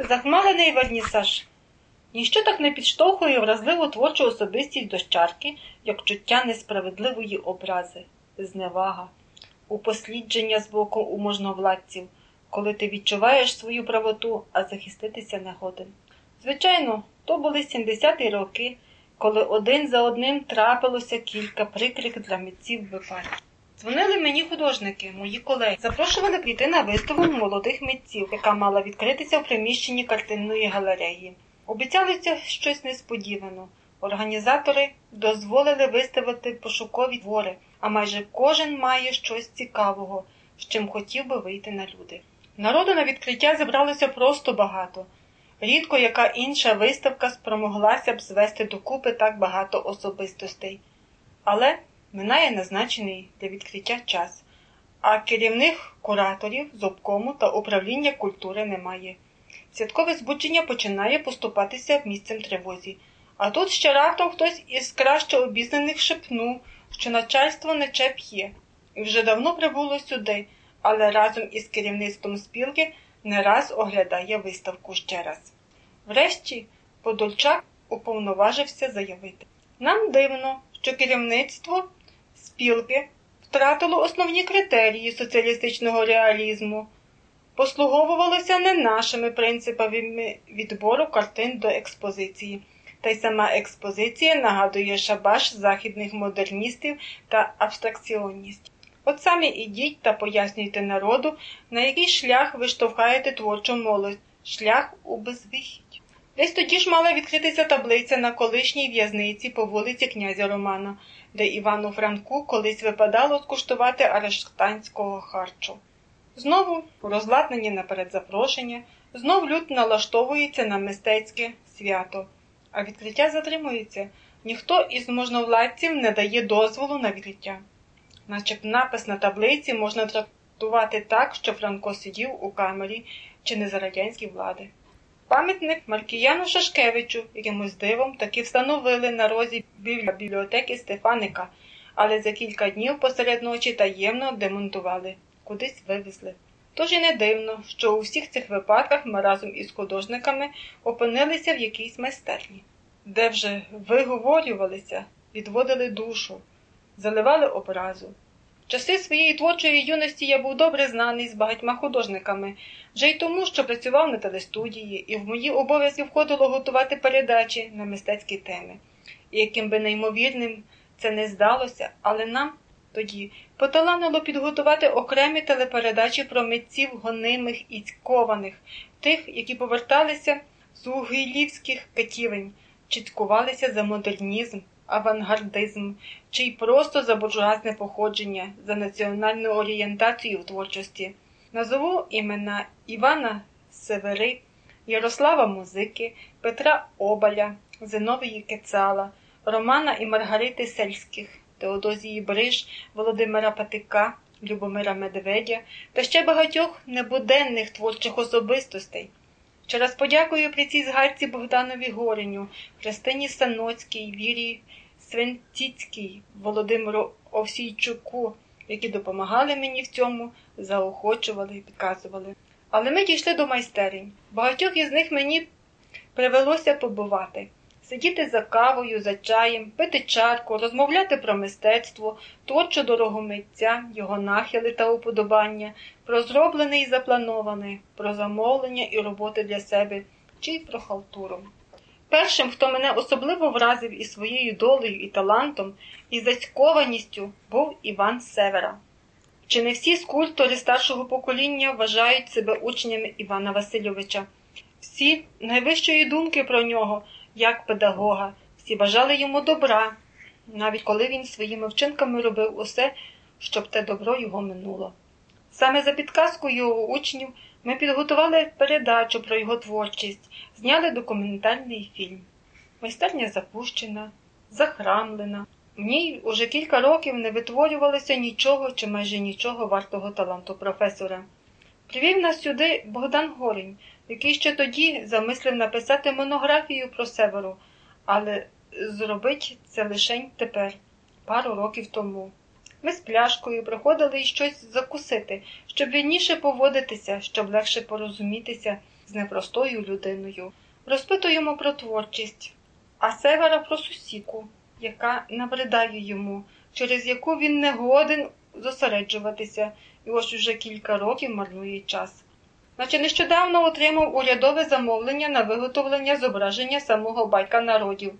Захмалений вернісаж. Ніщо так не підштовхує вразливу творчу особистість дощарки, як чуття несправедливої образи, зневага, упослідження з боку у можновладців, коли ти відчуваєш свою правоту, а захиститися не годен. Звичайно, то були 70-ті роки, коли один за одним трапилося кілька прикрих для митців випадків. Дзвонили мені художники, мої колеги, запрошували прийти на виставку молодих митців, яка мала відкритися в приміщенні картинної галереї. Обіцялося щось несподівано. Організатори дозволили виставити пошукові твори, а майже кожен має щось цікавого, з чим хотів би вийти на люди. Народу на відкриття зібралося просто багато. Рідко яка інша виставка спромоглася б звести докупи так багато особистостей. Але минає назначений для відкриття час, а керівних кураторів з обкому та управління культури немає. Святкове збудження починає поступатися місцем тривозі. А тут ще раптом хтось із краще обізнаних шепнув, що начальство не чеп'є, і вже давно прибуло сюди, але разом із керівництвом спілки не раз оглядає виставку ще раз. Врешті Подольчак уповноважився заявити. Нам дивно, що керівництво спілки втратило основні критерії соціалістичного реалізму послуговувалося не нашими принципами відбору картин до експозиції, та й сама експозиція нагадує шабаш західних модерністів та абстракціоністів. От самі ідіть та пояснюйте народу, на який шлях ви штовхаєте творчу молодь, шлях у безвихідь. Десь тоді ж мала відкритися таблиця на колишній в'язниці по вулиці князя Романа, де Івану Франку колись випадало скуштувати арештанського харчу. Знову розладнені наперед запрошення, знов люд налаштовується на мистецьке свято, а відкриття затримується. Ніхто із можновладців не дає дозволу на відкриття. Наче напис на таблиці можна трактувати так, що Франко сидів у камері чи не за радянської влади. Пам'ятник Маркіяну Шашкевичу якимось дивом таки встановили на розі біля бібліотеки Стефаника, але за кілька днів посеред ночі таємно демонтували кудись вивезли. Тож і не дивно, що у всіх цих випадках ми разом із художниками опинилися в якійсь майстерні, де вже виговорювалися, відводили душу, заливали образу. Часи своєї творчої юності я був добре знаний з багатьма художниками, вже й тому, що працював на телестудії, і в мої обов'язки входило готувати передачі на мистецькі теми. І яким би неймовірним це не здалося, але нам тоді поталанило підготувати окремі телепередачі про митців гонимих і цькованих, тих, які поверталися з угилівських катівень, чи цькувалися за модернізм, авангардизм, чи й просто за буржуазне походження, за національну орієнтацію в творчості. Назову імена Івана Севери, Ярослава Музики, Петра Обаля, Зиновії Кецала, Романа і Маргарити Сельських. Теодозії Бриж, Володимира Патика, Любомира Медведя та ще багатьох небуденних творчих особистостей. Ще раз подякую при цій згадці Богданові Гореню, Христині Саноцькій, Вірі Свинціцькій, Володимиру Овсійчуку, які допомагали мені в цьому, заохочували і підказували. Але ми дійшли до майстерень. Багатьох із них мені привелося побувати сидіти за кавою, за чаєм, пити чарку, розмовляти про мистецтво, творчу дорогу митця, його нахили та уподобання, про зроблене і заплановане, про замовлення і роботи для себе, чи й про халтуру. Першим, хто мене особливо вразив і своєю долею і талантом, і зацькованістю, був Іван Севера. Чи не всі скульптори старшого покоління вважають себе учнями Івана Васильовича? Всі найвищої думки про нього як педагога, всі бажали йому добра, навіть коли він своїми вчинками робив усе, щоб те добро його минуло. Саме за підказкою його учнів ми підготували передачу про його творчість, зняли документальний фільм. Майстерня запущена, захрамлена. В ній уже кілька років не витворювалося нічого чи майже нічого вартого таланту професора. Привів нас сюди Богдан Горень, який ще тоді замислив написати монографію про Северу, але зробить це лише тепер, пару років тому. Ми з пляшкою приходили й щось закусити, щоб вільніше поводитися, щоб легше порозумітися з непростою людиною. Розпитуємо про творчість, а севера про сусіку, яка набридає йому, через яку він не годен зосереджуватися, і ось уже кілька років марнує час. Наче нещодавно отримав урядове замовлення на виготовлення зображення самого батька народів.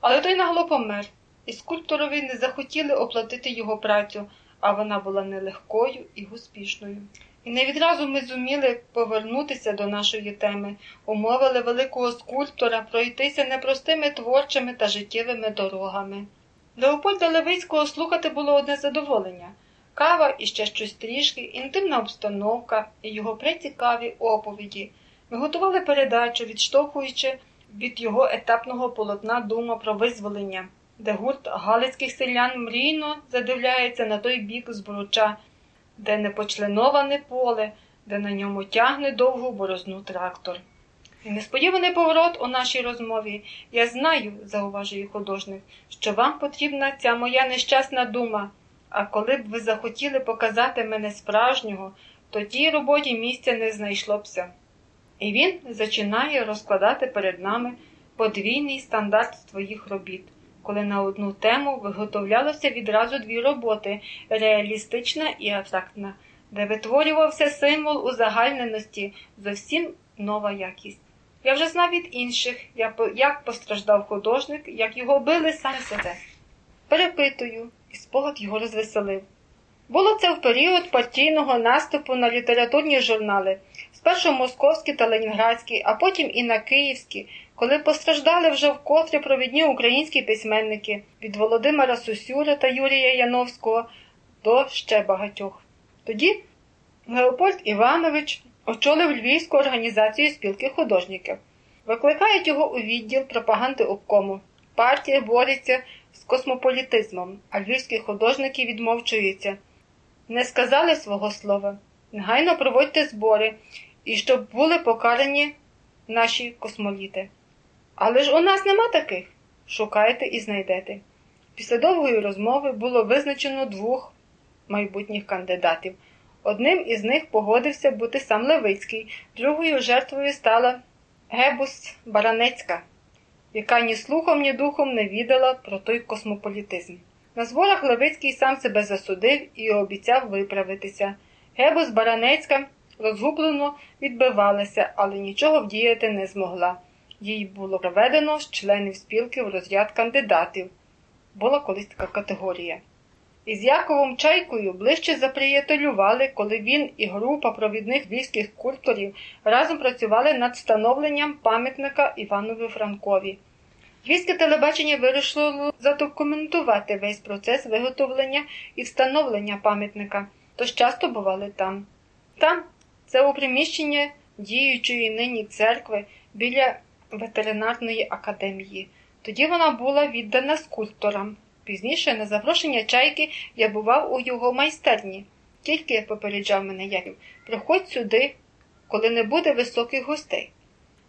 Але той нагло помер, і скульпторові не захотіли оплатити його працю, а вона була нелегкою і успішною. І не відразу ми зуміли повернутися до нашої теми, умовили великого скульптора пройтися непростими творчими та життєвими дорогами. Леопольда Левицького слухати було одне задоволення кава і ще щось трішки, інтимна обстановка і його прецікаві оповіді. Ми готували передачу, відштовхуючи від його етапного полотна дума про визволення, де гурт галицьких селян мрійно задивляється на той бік збруча, де непочленоване поле, де на ньому тягне довгу борозну трактор. Несподіваний поворот у нашій розмові. Я знаю, зауважує художник, що вам потрібна ця моя нещасна дума. А коли б ви захотіли показати мене справжнього, то тій роботі місця не знайшлося. І він зачинає розкладати перед нами подвійний стандарт своїх робіт, коли на одну тему виготовлялося відразу дві роботи реалістична і абстрактна, де витворювався символ узагальненості, зовсім нова якість. Я вже знав від інших, як постраждав художник, як його били самі себе. Перепитую, і спогад його розвеселив. Було це в період партійного наступу на літературні журнали, спершу московські та ленінградські, а потім і на київські, коли постраждали вже вкотре провідні українські письменники від Володимира Сусюра та Юрія Яновського до ще багатьох. Тоді Леопольд Іванович очолив Львівську організацію спілки художників. Викликають його у відділ пропаганди обкому. Партія бореться з космополітизмом, а львівські художники відмовчуються. Не сказали свого слова. Негайно проводьте збори і щоб були покарані наші космоліти. Але ж у нас нема таких. Шукайте і знайдете. Після довгої розмови було визначено двох майбутніх кандидатів. Одним із них погодився бути сам Левицький, другою жертвою стала Гебус Баранецька яка ні слухом, ні духом не відала про той космополітизм. На зборах Левицький сам себе засудив і обіцяв виправитися. Гебус Баранецька розгублено відбивалася, але нічого вдіяти не змогла. Їй було проведено з членів спілки в розряд кандидатів. Була колись така категорія. Із Яковом Чайкою ближче заприятелювали, коли він і група провідних львівських скульпторів разом працювали над встановленням пам'ятника Іванові Франкові. Львівське телебачення вирішило задокументувати весь процес виготовлення і встановлення пам'ятника, тож часто бували там. Там це у приміщенні діючої нині церкви біля ветеринарної академії. Тоді вона була віддана скульпторам. Пізніше, на запрошення чайки, я бував у його майстерні. Тільки попереджав мене Яків, приходь сюди, коли не буде високих гостей.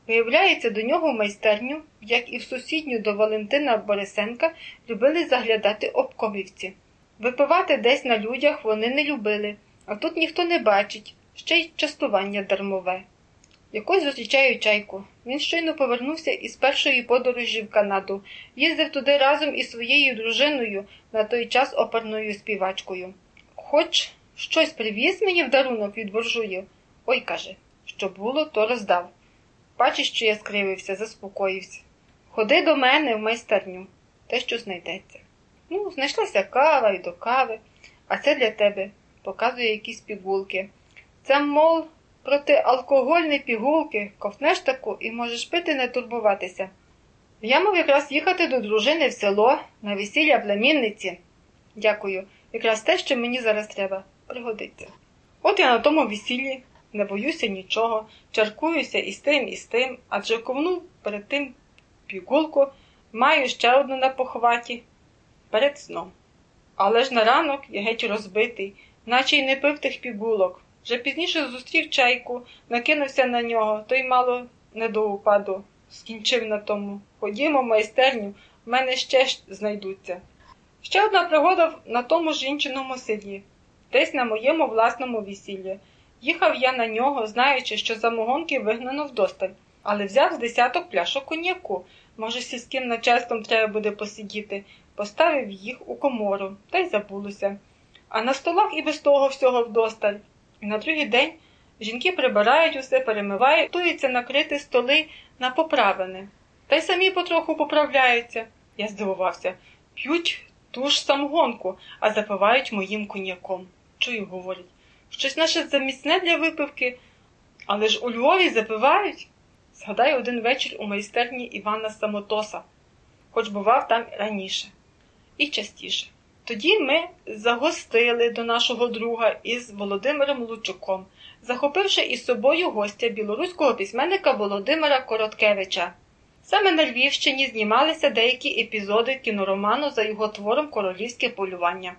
Виявляється, до нього в майстерню, як і в сусідню до Валентина Борисенка, любили заглядати обкомівці. Випивати десь на людях вони не любили, а тут ніхто не бачить, ще й частування дармове. Якось зустрічаю чайку. Він щойно повернувся із першої подорожі в Канаду, їздив туди разом із своєю дружиною, на той час оперною співачкою. Хоч щось привіз мені в дарунок від буржуїв. Ой, каже, що було, то роздав. Бачиш, що я скривився, заспокоївся. Ходи до мене в майстерню, те, що знайдеться. Ну, знайшлася кава і до кави, а це для тебе показує якісь пігулки. Це, мол, протиалкогольні пігулки, ковтнеш таку і можеш пити, не турбуватися. Я мав якраз їхати до дружини в село на весілля племінниці. Дякую, якраз те, що мені зараз треба, пригодиться. От я на тому весіллі не боюся нічого, чаркуюся із тим, і з тим, адже ковнув перед тим пігулку, маю ще одну на похваті перед сном. Але ж на ранок я геть розбитий, наче й не пив тих пігулок. Вже пізніше зустрів чайку, накинувся на нього, той мало не до упаду, скінчив на тому. Ходімо, в майстерню, в мене ще знайдуться. Ще одна пригода на тому ж інчиному селі, десь на моєму власному весіллі. Їхав я на нього, знаючи, що самогонки вигнано вдосталь, але взяв з десяток пляшок коньяку. Може, сільським начальством треба буде посидіти, поставив їх у комору та й забулося. А на столах і без того всього вдосталь. На другий день жінки прибирають усе, перемивають, туються накрити столи на поправини. Та й самі потроху поправляються. Я здивувався. П'ють ту ж самогонку, а запивають моїм коньяком. Чую, говорять, щось наше заміцне для випивки, але ж у Львові запивають. Згадаю один вечір у майстерні Івана Самотоса, хоч бував там раніше і частіше. Тоді ми загостили до нашого друга із Володимиром Лучуком, захопивши із собою гостя білоруського письменника Володимира Короткевича. Саме на Львівщині знімалися деякі епізоди кінороману за його твором Королівське полювання.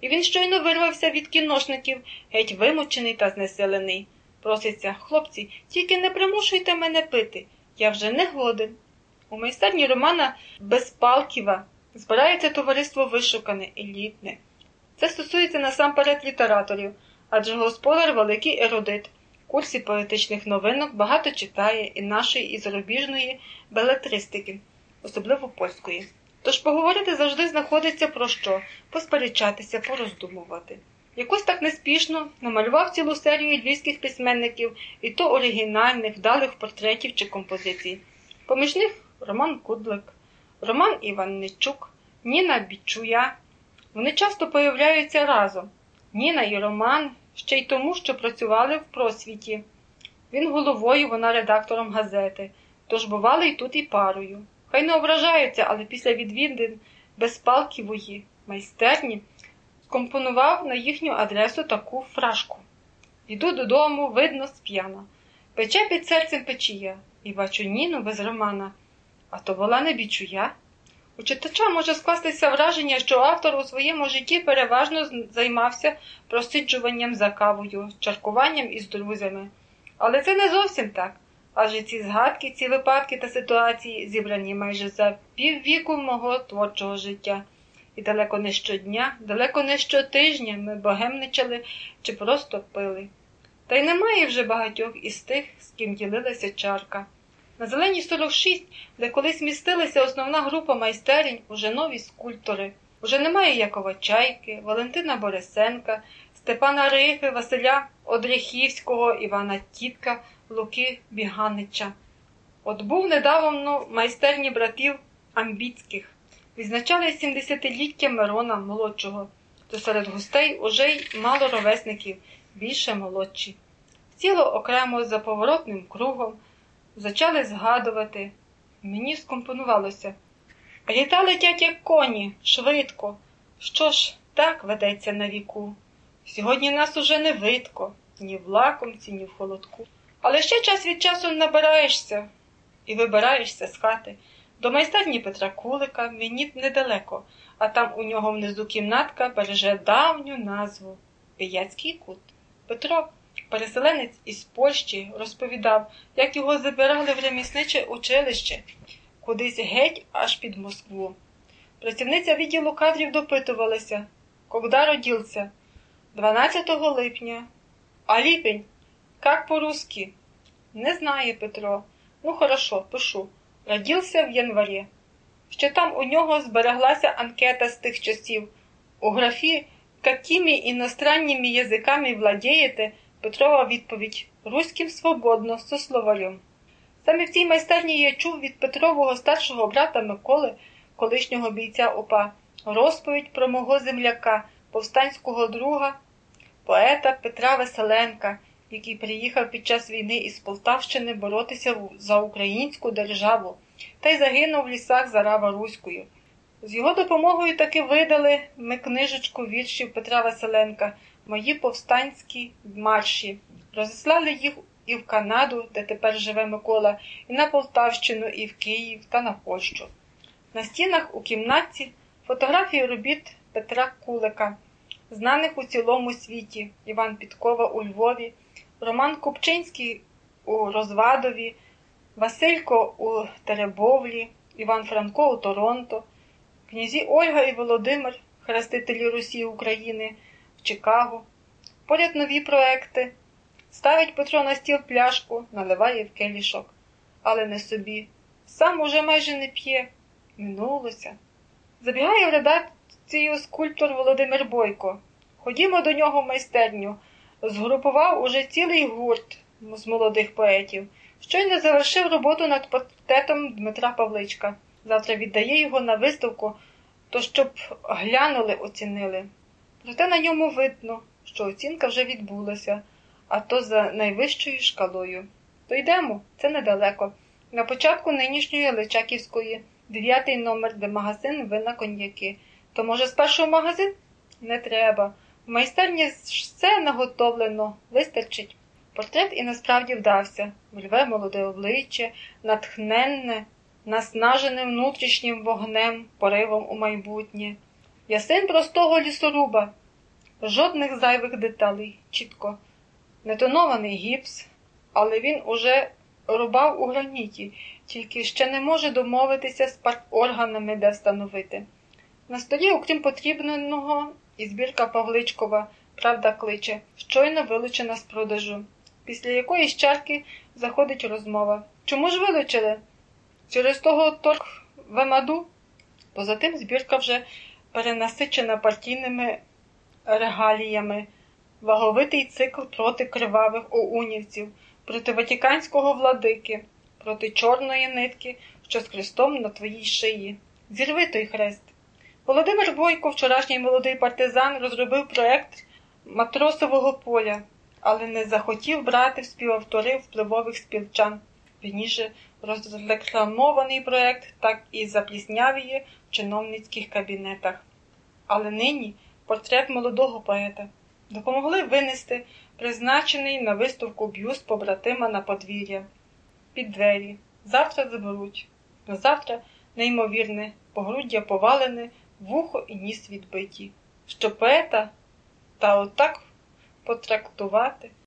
І він щойно вирвався від кіношників, геть вимучений та знеселений. Проситься, хлопці, тільки не примушуйте мене пити, я вже не годен. У майстерні Романа Безпалківа збирається товариство вишукане, елітне. Це стосується насамперед літераторів, адже господар великий ерудит. В курсі поетичних новинок багато читає і нашої, і зарубіжної белетристики, особливо польської. Тож поговорити завжди знаходиться про що, посперечатися, пороздумувати. Якось так неспішно намалював цілу серію львівських письменників, і то оригінальних, вдалих портретів чи композицій. Поміж них Роман Кудлик, Роман Іванничук, Ніна Бічуя. Вони часто появляються разом. Ніна і Роман ще й тому, що працювали в просвіті. Він головою, вона редактором газети, тож бували й тут і парою. Хай не ображаються, але після відвідин безпалківої майстерні скомпонував на їхню адресу таку фрашку. Йду додому, видно, сп'яна. Пече під серцем печія, і бачу Ніну без романа, а то була не бічуя. У читача може скластися враження, що автор у своєму житті переважно займався просиджуванням за кавою, чаркуванням із друзями. Але це не зовсім так. Адже ці згадки, ці випадки та ситуації зібрані майже за піввіку мого творчого життя. І далеко не щодня, далеко не щотижня ми богемничали чи просто пили. Та й немає вже багатьох із тих, з ким ділилася чарка. На зеленій 46, де колись містилася основна група майстерень, уже нові скульптори. Уже немає Якова Чайки, Валентина Борисенка, Степана Рихи, Василя Одряхівського, Івана Тітка, Луки Біганича. От був недавно майстерні братів Амбіцьких. Відзначали 70-ліття Мирона молодшого, то серед гостей уже й мало ровесників, більше молодші. Ціло окремо за поворотним кругом почали згадувати. Мені скомпонувалося. Літа летять, як коні, швидко. Що ж, так ведеться на віку. Сьогодні нас уже не видко, ні в лакомці, ні в холодку. Але ще час від часу набираєшся і вибираєшся з хати. До майстерні Петра Кулика мені недалеко, а там у нього внизу кімнатка береже давню назву Пияцький кут. Петро, переселенець із Польщі, розповідав, як його забирали в ремісниче училище, кудись геть аж під Москву. Працівниця відділу кадрів допитувалася, когда родився? 12 липня. А липень? Как по-русски? Не знає Петро. Ну, хорошо, пишу. Родився в январі. Ще там у нього збереглася анкета з тих часів. У графі «Какими іностранніми язиками владієте?» Петрова відповідь Руським свободно, со словарем. Саме в цій майстерні я чув від Петрового старшого брата Миколи, колишнього бійця ОПА, розповідь про мого земляка, повстанського друга, поета Петра Веселенка, який приїхав під час війни із Полтавщини боротися за українську державу та й загинув в лісах за Рава Руською. З його допомогою таки видали ми книжечку віршів Петра Василенка, мої повстанські марші. Розіслали їх і в Канаду, де тепер живе Микола, і на Полтавщину, і в Київ та на Польщу. На стінах у кімнаті фотографії робіт Петра Кулика, знаних у цілому світі Іван Підкова у Львові, Роман Купчинський у Розвадові, Василько у Теребовлі, Іван Франко у Торонто, князі Ольга і Володимир, хрестителі Русі України, Чикаго. Поряд нові проекти. Ставить Петро на стіл пляшку, наливає в келішок, але не собі. Сам уже майже не п'є. Минулося. Забігає в редакцію скульптор Володимир Бойко. Ходімо до нього в майстерню. Згрупував уже цілий гурт з молодих поетів. Щойно завершив роботу над портретом Дмитра Павличка. Завтра віддає його на виставку, то щоб глянули, оцінили. Проте на ньому видно, що оцінка вже відбулася, а то за найвищою шкалою. То йдемо, це недалеко. На початку нинішньої Личаківської, дев'ятий номер, де магазин вина коньяки. То, може, спершу в магазин? Не треба. В майстерні все наготовлено, вистачить. Портрет і насправді вдався. Вольве молоде обличчя, натхненне, наснажене внутрішнім вогнем, поривом у майбутнє. Я син простого лісоруба. Жодних зайвих деталей, чітко. Нетонований гіпс, але він уже рубав у граніті, тільки ще не може домовитися з парторганами, де встановити. На столі, окрім потрібного, і збірка Павличкова, правда кличе, щойно вилучена з продажу. Після якоїсь чарки заходить розмова. Чому ж вилучили? Через того торг вемаду? Позатим збірка вже перенасичена партійними регаліями, ваговитий цикл проти кривавих оунівців, проти ватіканського владики, проти чорної нитки, що з хрестом на твоїй шиї. Зірви той хрест. Володимир Бойко, вчорашній молодий партизан, розробив проект матросового поля, але не захотів брати в співавтори впливових співчан. Пізніше розрекламований проект так і запліснявіє в чиновницьких кабінетах. Але нині портрет молодого поета допомогли винести призначений на виставку бюст побратима на подвір'я під двері. Завтра заберуть. Завтра неймовірне, погруддя повалене, вухо і ніс відбиті. Що поета та отак потрактувати.